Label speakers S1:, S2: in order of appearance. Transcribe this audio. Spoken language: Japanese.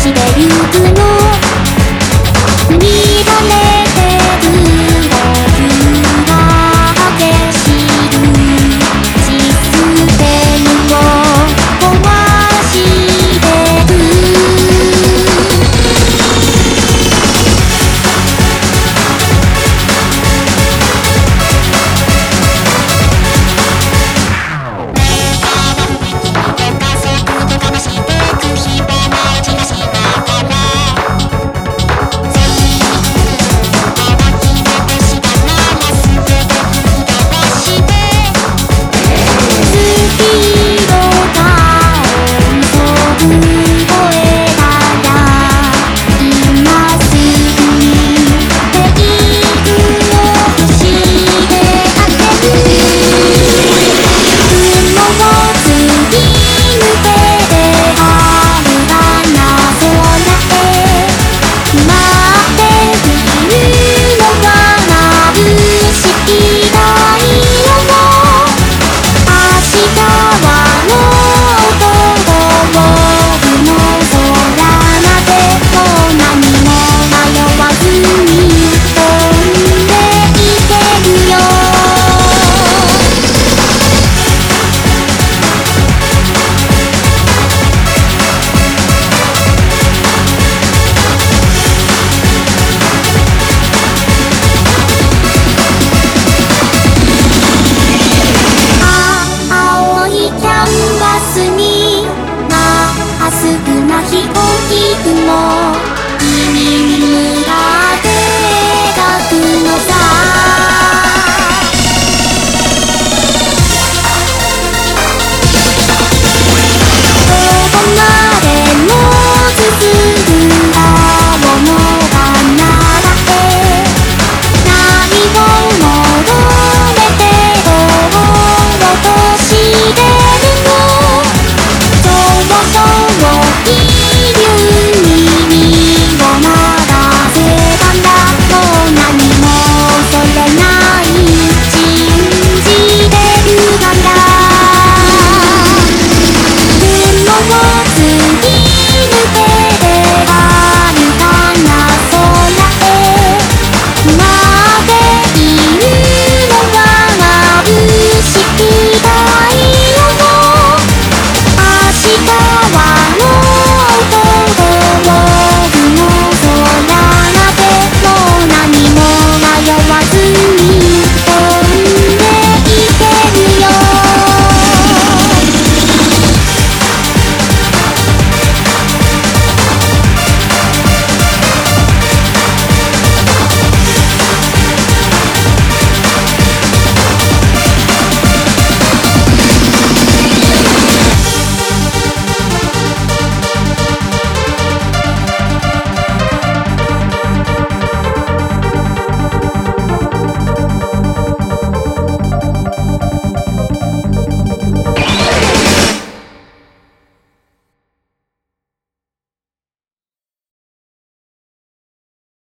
S1: してゆくの